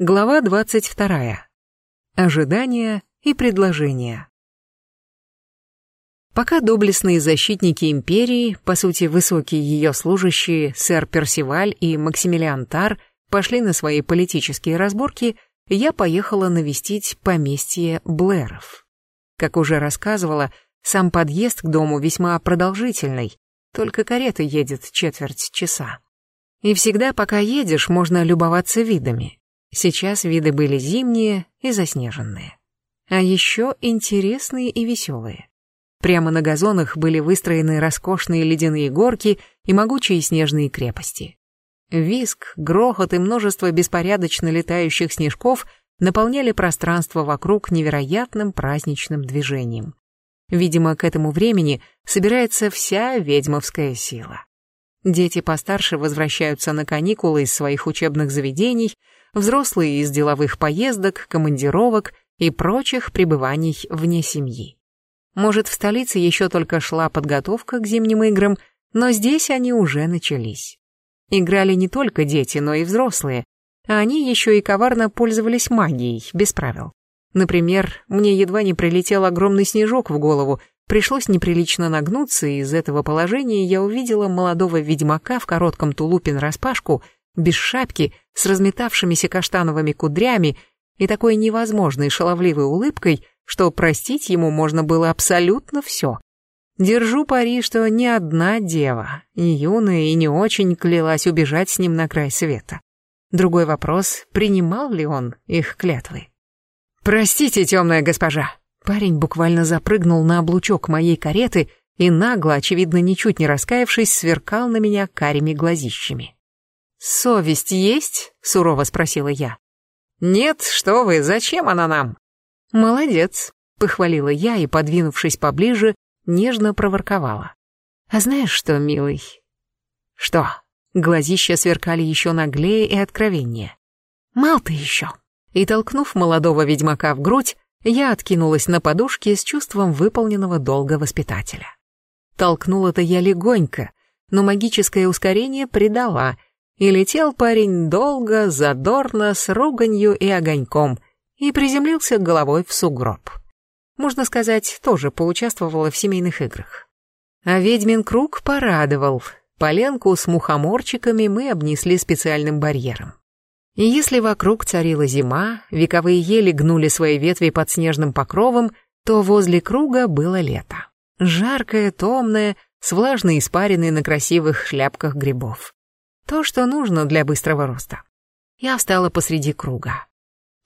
Глава 22. Ожидания и предложения. Пока доблестные защитники империи, по сути высокие ее служащие, сэр Персиваль и Максимилиан Тар, пошли на свои политические разборки, я поехала навестить поместье Блэров. Как уже рассказывала, сам подъезд к дому весьма продолжительный, только карета едет четверть часа. И всегда, пока едешь, можно любоваться видами. Сейчас виды были зимние и заснеженные. А еще интересные и веселые. Прямо на газонах были выстроены роскошные ледяные горки и могучие снежные крепости. Виск, грохот и множество беспорядочно летающих снежков наполняли пространство вокруг невероятным праздничным движением. Видимо, к этому времени собирается вся ведьмовская сила. Дети постарше возвращаются на каникулы из своих учебных заведений, взрослые из деловых поездок, командировок и прочих пребываний вне семьи. Может, в столице еще только шла подготовка к зимним играм, но здесь они уже начались. Играли не только дети, но и взрослые, а они еще и коварно пользовались магией, без правил. Например, мне едва не прилетел огромный снежок в голову, пришлось неприлично нагнуться, и из этого положения я увидела молодого ведьмака в коротком тулупе нараспашку без шапки, с разметавшимися каштановыми кудрями и такой невозможной шаловливой улыбкой, что простить ему можно было абсолютно все. Держу пари, что ни одна дева, ни юная и не очень клялась убежать с ним на край света. Другой вопрос, принимал ли он их клятвы. «Простите, темная госпожа!» Парень буквально запрыгнул на облучок моей кареты и нагло, очевидно, ничуть не раскаявшись, сверкал на меня карими глазищами. «Совесть есть?» — сурово спросила я. «Нет, что вы, зачем она нам?» «Молодец», — похвалила я и, подвинувшись поближе, нежно проворковала. «А знаешь что, милый?» «Что?» Глазища сверкали еще наглее и откровеннее. «Мал ты еще!» И, толкнув молодого ведьмака в грудь, я откинулась на подушке с чувством выполненного долга воспитателя. Толкнула-то я легонько, но магическое ускорение придала, и летел парень долго, задорно, с руганью и огоньком, и приземлился головой в сугроб. Можно сказать, тоже поучаствовала в семейных играх. А ведьмин круг порадовал. Поленку с мухоморчиками мы обнесли специальным барьером. И если вокруг царила зима, вековые ели гнули свои ветви под снежным покровом, то возле круга было лето. Жаркое, томное, с влажной испариной на красивых шляпках грибов. То, что нужно для быстрого роста. Я встала посреди круга.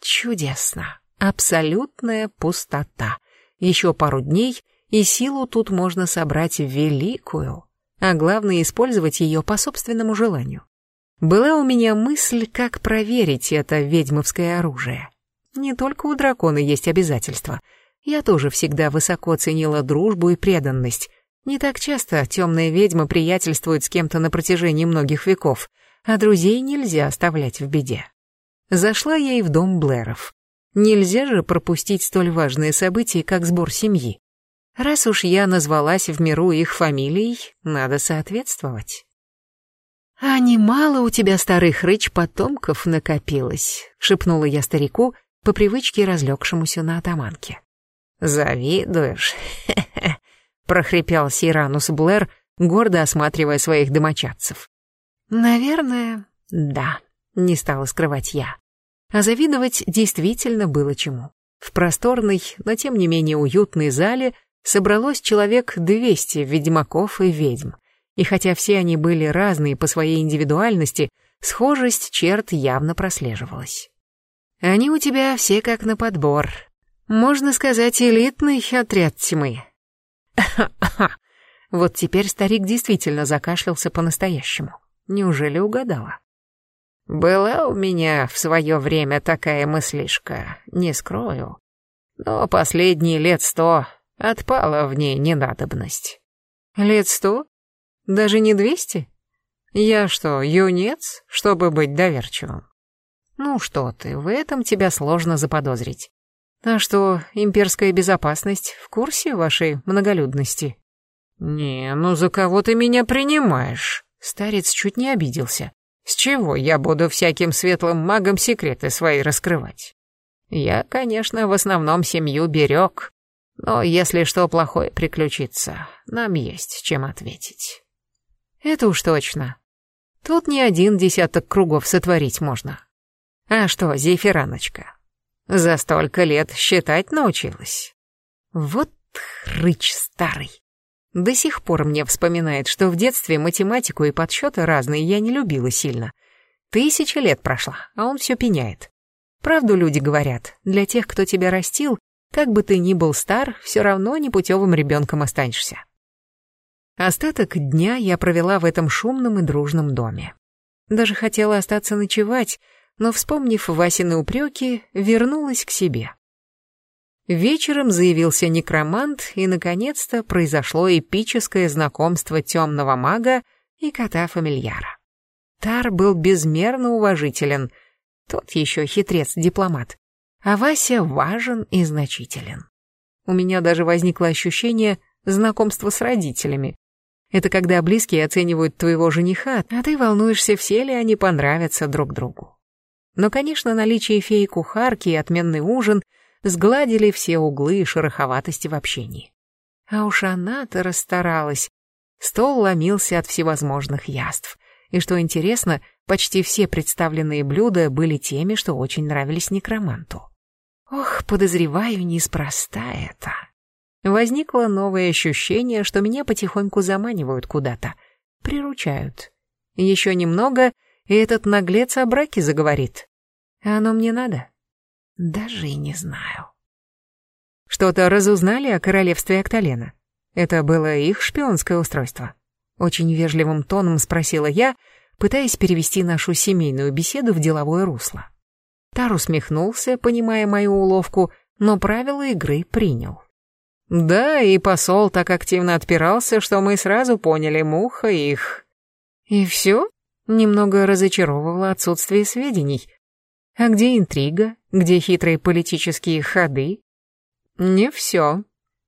Чудесно. Абсолютная пустота. Еще пару дней, и силу тут можно собрать великую. А главное, использовать ее по собственному желанию. Была у меня мысль, как проверить это ведьмовское оружие. Не только у дракона есть обязательства. Я тоже всегда высоко ценила дружбу и преданность, не так часто темная ведьма приятельствует с кем-то на протяжении многих веков, а друзей нельзя оставлять в беде. Зашла я и в дом Блэров. Нельзя же пропустить столь важное событие, как сбор семьи. Раз уж я назвалась в миру их фамилией, надо соответствовать. «А немало у тебя, старых рыч, потомков накопилось», — шепнула я старику, по привычке разлегшемуся на атаманке. «Завидуешь? прохрипел Сиранус Блэр, гордо осматривая своих домочадцев. «Наверное, да», — не стала скрывать я. А завидовать действительно было чему. В просторной, но тем не менее уютной зале собралось человек двести ведьмаков и ведьм. И хотя все они были разные по своей индивидуальности, схожесть черт явно прослеживалась. «Они у тебя все как на подбор. Можно сказать, элитный отряд тьмы», Вот теперь старик действительно закашлялся по-настоящему. Неужели угадала? Была у меня в свое время такая мыслишка, не скрою. Но последние лет сто отпала в ней ненадобность. Лет сто? Даже не двести? Я что, юнец, чтобы быть доверчивым? Ну что ты, в этом тебя сложно заподозрить. А что, имперская безопасность в курсе вашей многолюдности? Не, ну за кого ты меня принимаешь? Старец чуть не обиделся. С чего я буду всяким светлым магам секреты свои раскрывать? Я, конечно, в основном семью берег, но если что плохое приключится, нам есть чем ответить. Это уж точно. Тут не один десяток кругов сотворить можно. А что, Зефираночка, за столько лет считать научилась? Вот хрыч старый. До сих пор мне вспоминает, что в детстве математику и подсчеты разные я не любила сильно. Тысяча лет прошла, а он все пеняет. Правду люди говорят, для тех, кто тебя растил, как бы ты ни был стар, все равно непутевым ребенком останешься. Остаток дня я провела в этом шумном и дружном доме. Даже хотела остаться ночевать, но, вспомнив Васины упреки, вернулась к себе. Вечером заявился некромант, и, наконец-то, произошло эпическое знакомство темного мага и кота-фамильяра. Тар был безмерно уважителен, тот еще хитрец-дипломат, а Вася важен и значителен. У меня даже возникло ощущение знакомства с родителями. Это когда близкие оценивают твоего жениха, а ты волнуешься, все ли они понравятся друг другу. Но, конечно, наличие феи-кухарки и отменный ужин — сгладили все углы и шероховатости в общении. А уж она-то расстаралась. Стол ломился от всевозможных яств. И что интересно, почти все представленные блюда были теми, что очень нравились некроманту. Ох, подозреваю, неспроста это. Возникло новое ощущение, что меня потихоньку заманивают куда-то, приручают. Еще немного, и этот наглец о браке заговорит. А оно мне надо? Даже и не знаю. Что-то разузнали о королевстве Акталена? Это было их шпионское устройство? Очень вежливым тоном спросила я, пытаясь перевести нашу семейную беседу в деловое русло. Тар усмехнулся, понимая мою уловку, но правила игры принял. Да, и посол так активно отпирался, что мы сразу поняли, муха их. И все? Немного разочаровывало отсутствие сведений. А где интрига? Где хитрые политические ходы? Не все.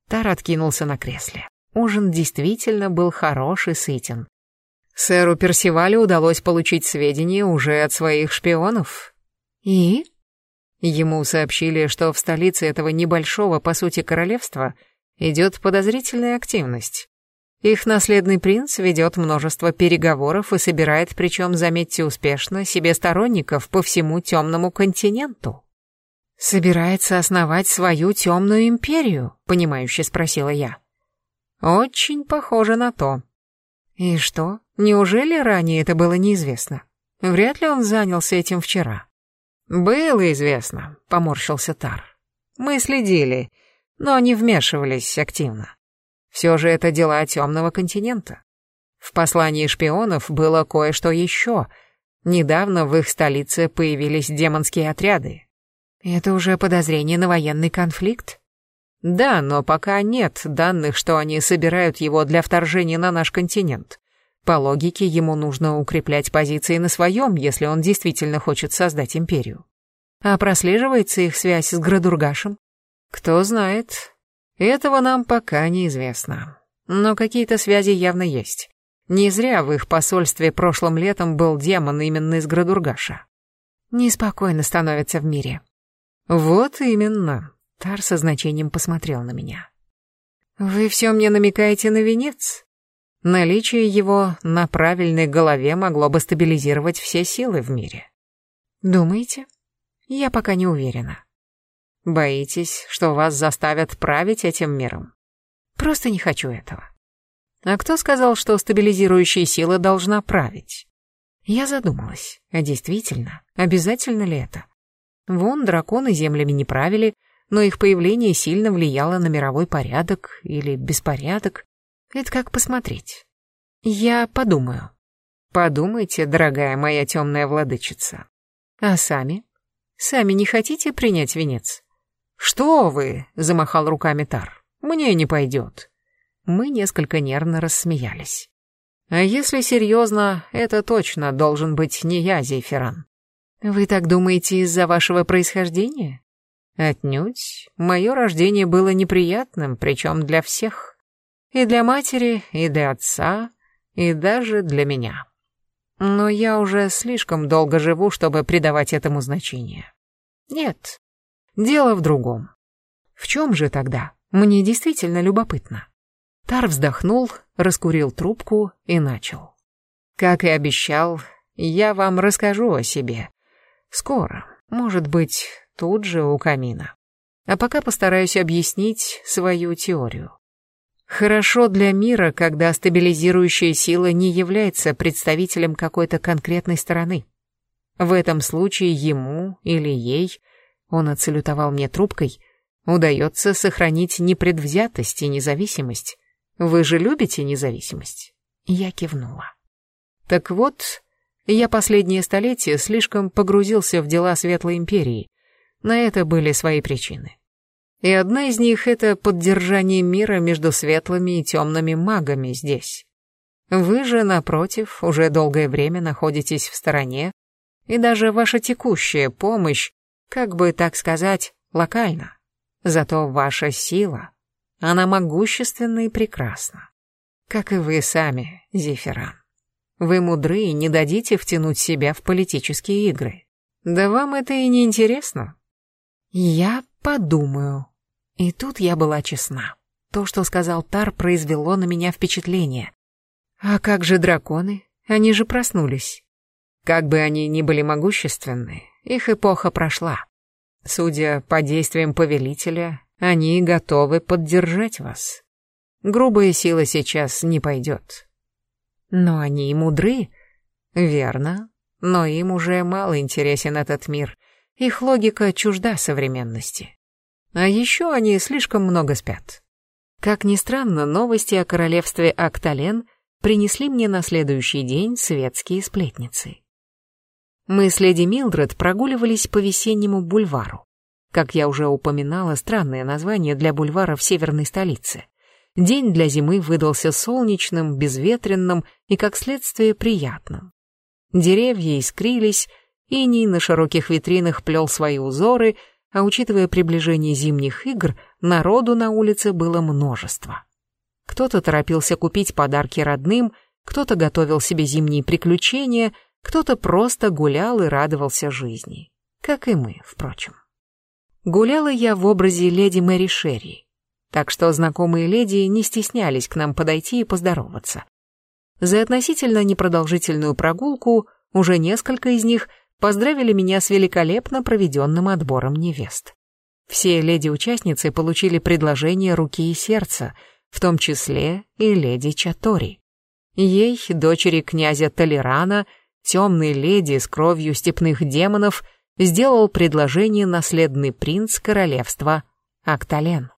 Тар откинулся на кресле. Ужин действительно был хорош и сытен. Сэру Персивалю удалось получить сведения уже от своих шпионов. И? Ему сообщили, что в столице этого небольшого, по сути, королевства идет подозрительная активность. Их наследный принц ведет множество переговоров и собирает, причем, заметьте успешно, себе сторонников по всему темному континенту. «Собирается основать свою темную империю?» — понимающе спросила я. «Очень похоже на то». «И что, неужели ранее это было неизвестно? Вряд ли он занялся этим вчера». «Было известно», — поморщился Тар. «Мы следили, но не вмешивались активно. Все же это дела темного континента. В послании шпионов было кое-что еще. Недавно в их столице появились демонские отряды. Это уже подозрение на военный конфликт? Да, но пока нет данных, что они собирают его для вторжения на наш континент. По логике, ему нужно укреплять позиции на своем, если он действительно хочет создать империю. А прослеживается их связь с Градургашем? Кто знает, этого нам пока неизвестно. Но какие-то связи явно есть. Не зря в их посольстве прошлым летом был демон именно из Градургаша. Неспокойно становится в мире. Вот именно. Тар со значением посмотрел на меня. Вы все мне намекаете на венец? Наличие его на правильной голове могло бы стабилизировать все силы в мире. Думаете? Я пока не уверена. Боитесь, что вас заставят править этим миром? Просто не хочу этого. А кто сказал, что стабилизирующая сила должна править? Я задумалась, а действительно, обязательно ли это? Вон драконы землями не правили, но их появление сильно влияло на мировой порядок или беспорядок. Это как посмотреть. Я подумаю. Подумайте, дорогая моя темная владычица. А сами? Сами не хотите принять венец? «Что вы?» — замахал руками Тар. «Мне не пойдет». Мы несколько нервно рассмеялись. «А если серьезно, это точно должен быть не я, Зейферан». «Вы так думаете из-за вашего происхождения?» «Отнюдь. Мое рождение было неприятным, причем для всех. И для матери, и для отца, и даже для меня». Но я уже слишком долго живу, чтобы придавать этому значение. Нет, дело в другом. В чем же тогда? Мне действительно любопытно. Тар вздохнул, раскурил трубку и начал. Как и обещал, я вам расскажу о себе. Скоро, может быть, тут же у камина. А пока постараюсь объяснить свою теорию. Хорошо для мира, когда стабилизирующая сила не является представителем какой-то конкретной стороны. В этом случае ему или ей, он отсалютовал мне трубкой, удается сохранить непредвзятость и независимость. Вы же любите независимость? Я кивнула. Так вот, я последнее столетие слишком погрузился в дела Светлой Империи. На это были свои причины. И одна из них — это поддержание мира между светлыми и темными магами здесь. Вы же, напротив, уже долгое время находитесь в стороне, и даже ваша текущая помощь, как бы так сказать, локальна. Зато ваша сила, она могущественна и прекрасна. Как и вы сами, Зефиран. Вы мудры и не дадите втянуть себя в политические игры. Да вам это и не интересно. Я подумаю, и тут я была честна. То, что сказал Тар, произвело на меня впечатление. А как же драконы? Они же проснулись. Как бы они ни были могущественны, их эпоха прошла. Судя по действиям повелителя, они готовы поддержать вас. Грубая сила сейчас не пойдет. Но они и мудры. Верно, но им уже мало интересен этот мир. Их логика чужда современности. А еще они слишком много спят. Как ни странно, новости о королевстве Актален принесли мне на следующий день светские сплетницы. Мы с леди Милдред прогуливались по весеннему бульвару. Как я уже упоминала, странное название для бульвара в северной столице. День для зимы выдался солнечным, безветренным и, как следствие, приятным. Деревья искрились, иней на широких витринах плел свои узоры, а учитывая приближение зимних игр, народу на улице было множество. Кто-то торопился купить подарки родным, кто-то готовил себе зимние приключения, кто-то просто гулял и радовался жизни. Как и мы, впрочем. Гуляла я в образе леди Мэри Шерри, так что знакомые леди не стеснялись к нам подойти и поздороваться. За относительно непродолжительную прогулку уже несколько из них поздравили меня с великолепно проведенным отбором невест. Все леди-участницы получили предложение руки и сердца, в том числе и леди Чатори. Ей, дочери князя Толерана, темной леди с кровью степных демонов, сделал предложение наследный принц королевства Актален.